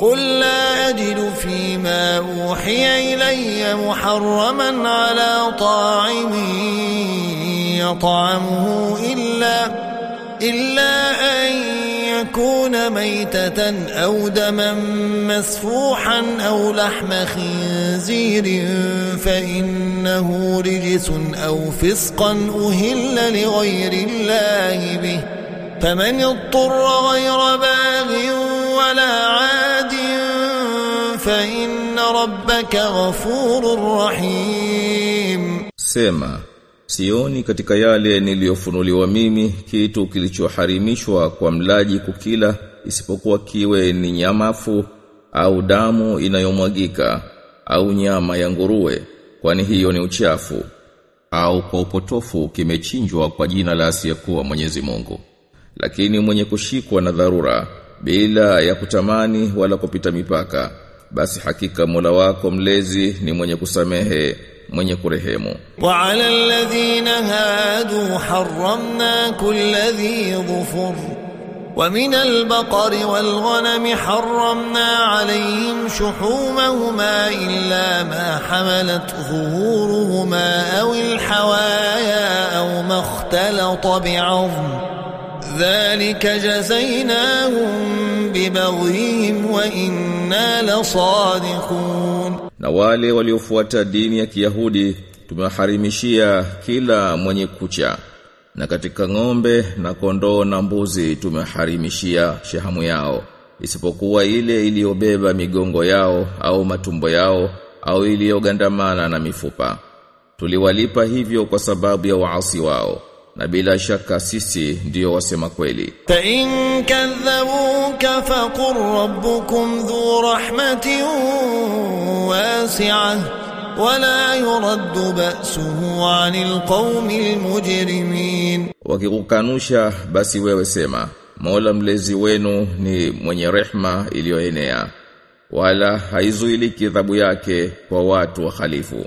قل لا أجد فيما أوحي إلي محرما على طاعم يطعمه إلا إلا أن يكون ميتة أو دما مسفوحا أو لحم خنزير فإنه رجس أو فسقا أهل لغير الله به. فمن اضطر غير باغ ولا عاد فإن ربك غفور رحيم Sema, sioni katika yale niliyofunuliwa mimi kitu kilichoharimishwa kwa mlaji kukila isipokuwa kiwe ni nyamafu au damu inayomwagika au nyama ya nguruwe kwani hiyo ni uchafu au kwa upotofu kimechinjwa kwa jina la asiyekuwa Mwenyezi Mungu lakini mwenye kushikwa na dharura bila ya kutamani wala kupita mipaka basi hakika Mola wako mlezi ni mwenye kusamehe mwenye kurehemu. وعلى الذين هادوا حرمنا كل ذي ظفر ومن البقر والغنم حرمنا عليهم شحومهما إلا ما حملت ظهورهما أو الحوايا أو ما اختلط بعظم ذلك جزيناهم ببغيهم وإنا لصادقون na wale waliofuata dini ya Kiyahudi tumewaharimishia kila mwenye kucha na katika ng'ombe na kondoo na mbuzi tumeharimishia shahamu yao isipokuwa ile iliyobeba migongo yao au matumbo yao au iliyogandamana na mifupa tuliwalipa hivyo kwa sababu ya waasi wao na bila shaka sisi ndio wasema kweli. Fa in kadhabuka faqur rabbukum dhu rahmatin wala yuraddu ba'suhu 'anil qawmil mujrimin wakikukanusha basi wewe sema Mola mlezi wenu ni mwenye rehma iliyoenea wala haizuiliki adhabu yake kwa watu wahalifu.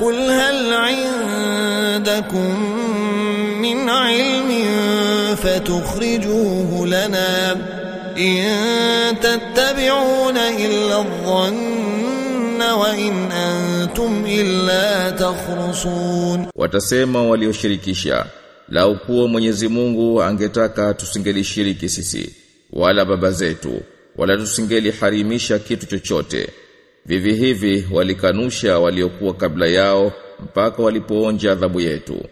قل هل عندكم من علم فتخرجوه لنا إن تتبعون إلا الظن وإن أنتم إلا تخرصون watasema walioshirikisha lau kuwa Mwenyezi Mungu angetaka tusingelishiriki sisi wala baba zetu wala tusingeliharimisha kitu chochote Vivi hivi walikanusha waliokuwa kabla yao mpaka walipoonja adhabu yetu.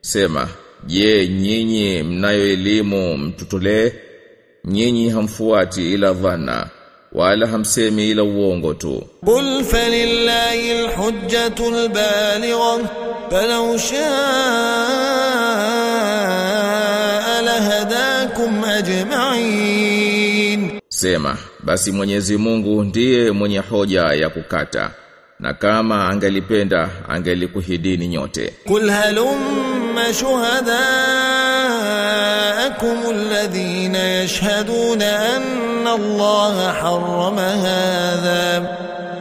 Sema, je, nyinyi mnayo elimu mtutolee? Nyinyi hamfuati ila dhana wala hamsemi ila uongo tu. Qul falillahi alhujjatu albaligha falau shaa lahadakum ajma'in. Sema, basi Mwenyezi Mungu ndiye mwenye hoja ya kukata na kama angelipenda angelikuhidini nyote kul halumma shuhadaakum alladhina yashhaduna anna Allah harrama hadha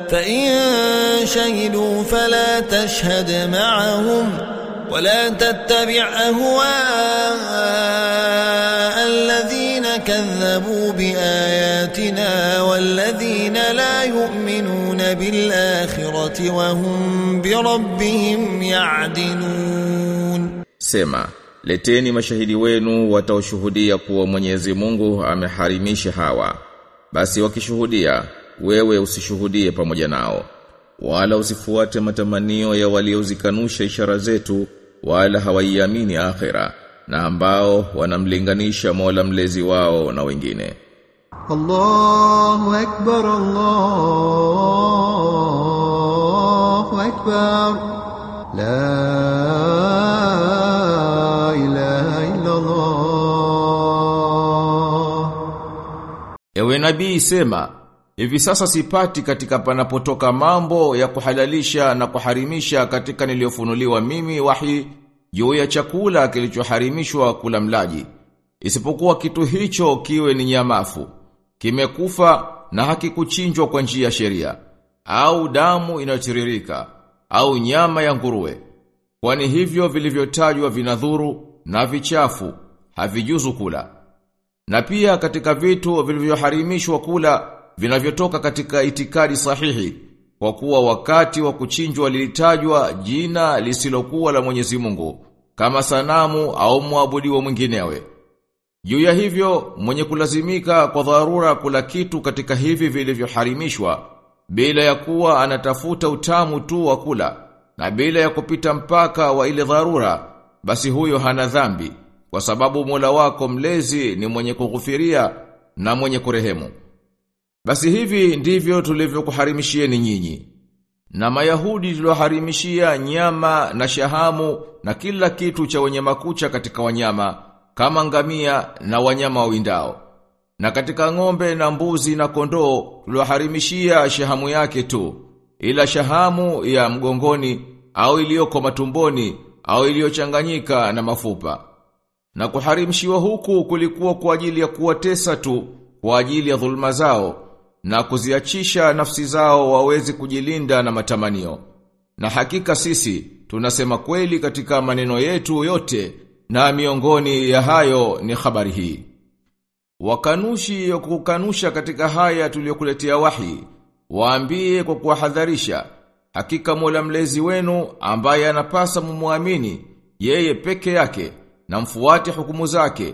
fa in shahidu fala tashhad ma'ahum ولا تتبع أهواءهم كذبوا بآياتنا والذين لا يؤمنون بالآخرة وهم بربهم يعدلون Sema, leteni mashahidi wenu wataoshuhudia kuwa Mwenyezi Mungu ameharimisha hawa. Basi wakishuhudia, wewe usishuhudie pamoja nao. Wala usifuate matamanio ya waliozikanusha ishara zetu, wala hawaiamini akhira, na ambao wanamlinganisha Mola mlezi wao na wengine. Allahu akbar Allahu akbar la ilaha illa Allah Ewe nabii sema Hivi sasa sipati katika panapotoka mambo ya kuhalalisha na kuharimisha katika niliyofunuliwa mimi wahi juu ya chakula kilichoharimishwa kula mlaji. Isipokuwa kitu hicho kiwe ni nyamafu kimekufa na hakikuchinjwa kwa njia ya sheria au damu inayotiririka au nyama ya nguruwe. Kwani hivyo vilivyotajwa vinadhuru na vichafu havijuzu kula. Na pia katika vitu vilivyoharimishwa kula vinavyotoka katika itikadi sahihi kwa kuwa wakati wa kuchinjwa lilitajwa jina lisilokuwa la Mwenyezi Mungu kama sanamu au muabudiwa mwinginewe. Juu ya hivyo mwenye kulazimika kwa dharura kula kitu katika hivi vilivyoharimishwa bila ya kuwa anatafuta utamu tu wa kula na bila ya kupita mpaka wa ile dharura basi huyo hana dhambi kwa sababu mula wako mlezi ni mwenye kughufiria na mwenye kurehemu. Basi hivi ndivyo tulivyokuharimishieni nyinyi na Mayahudi tulioharimishia nyama na shahamu na kila kitu cha wenye makucha katika wanyama kama ngamia na wanyama wawindao. Na katika ng'ombe na mbuzi na kondoo tulioharimishia shahamu yake tu, ila shahamu ya mgongoni au iliyoko matumboni au iliyochanganyika na mafupa. Na kuharimishiwa huku kulikuwa kwa ajili ya kuwatesa tu, kwa ajili ya dhulma zao na kuziachisha nafsi zao wawezi kujilinda na matamanio. Na hakika sisi tunasema kweli katika maneno yetu yote na miongoni ya hayo ni habari hii. Wakanushi kukanusha katika haya tuliyokuletea wahi, waambie kwa kuwahadharisha, hakika Mola mlezi wenu ambaye anapasa mumuamini yeye peke yake na mfuate hukumu zake.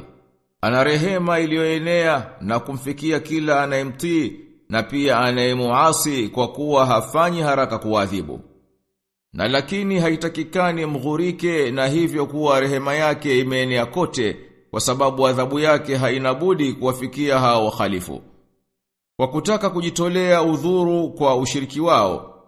Ana rehema iliyoenea na kumfikia kila anayemtii na pia anayemuasi kwa kuwa hafanyi haraka kuadhibu. Na lakini haitakikani mghurike na hivyo kuwa rehema yake imeenea kote kwa sababu adhabu yake hainabudi kuwafikia hao wakhalifu. Kwa kutaka kujitolea udhuru kwa ushiriki wao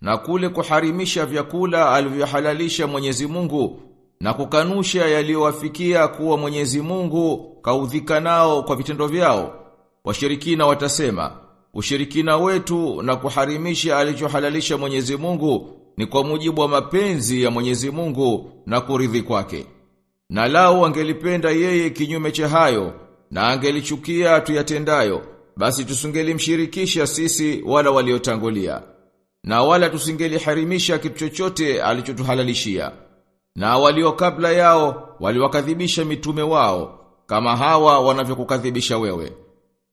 na kule kuharimisha vyakula alivyohalalisha Mwenyezi Mungu na kukanusha yaliyowafikia kuwa Mwenyezi Mungu kaudhika nao kwa vitendo vyao, washirikina watasema ushirikina wetu na kuharimisha alichohalalisha Mwenyezi Mungu ni kwa mujibu wa mapenzi ya Mwenyezi Mungu na kuridhi kwake. Na lao angelipenda yeye kinyume cha hayo na angelichukia tuyatendayo, basi tusingelimshirikisha sisi wala waliotangulia. Na wala tusingeliharimisha kitu chochote alichotuhalalishia. Na walio kabla yao waliwakadhibisha mitume wao kama hawa wanavyokukadhibisha wewe.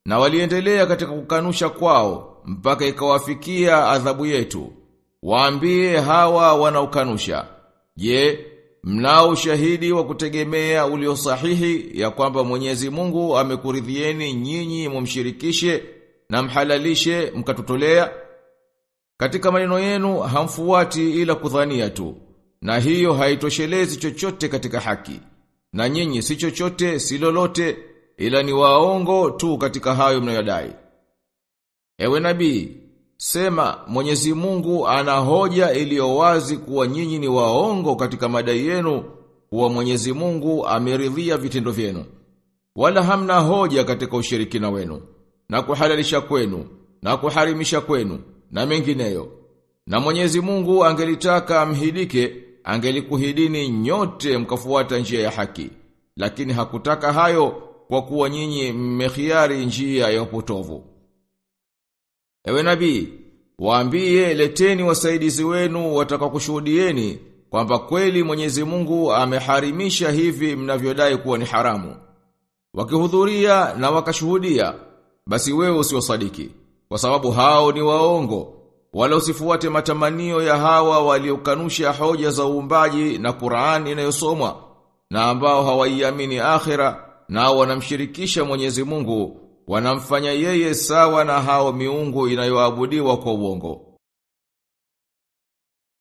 Na waliendelea katika kukanusha kwao mpaka ikawafikia adhabu yetu. Waambie hawa wanaukanusha. Je, mnao ushahidi wa kutegemea ulio sahihi ya kwamba Mwenyezi Mungu amekuridhieni nyinyi mumshirikishe na mhalalishe mkatutolea? Katika maneno yenu hamfuati ila kudhania tu. Na hiyo haitoshelezi chochote katika haki. Na nyinyi si chochote si lolote ila ni waongo tu katika hayo mnayodai. Ewe nabii, sema Mwenyezi Mungu ana hoja iliyo wazi kuwa nyinyi ni waongo katika madai yenu kuwa Mwenyezi Mungu ameridhia vitendo vyenu. Wala hamna hoja katika ushirikina wenu na kuhalalisha kwenu na kuharimisha kwenu na mengineyo. Na Mwenyezi Mungu angelitaka amhidike, angelikuhidini nyote mkafuata njia ya haki. Lakini hakutaka hayo kwa kuwa nyinyi mmekhiari njia ya upotovu. Ewe nabii, waambie leteni wasaidizi wenu watakakushuhudieni kwamba kweli Mwenyezi Mungu ameharimisha hivi mnavyodai kuwa ni haramu. Wakihudhuria na wakashuhudia, basi wewe usiwasadiki, kwa sababu hao ni waongo. Wala usifuate matamanio ya hawa waliokanusha hoja za uumbaji na Qur'ani inayosomwa na ambao hawaiamini akhira na wanamshirikisha Mwenyezi Mungu wanamfanya yeye sawa na hao miungu inayoabudiwa kwa uongo.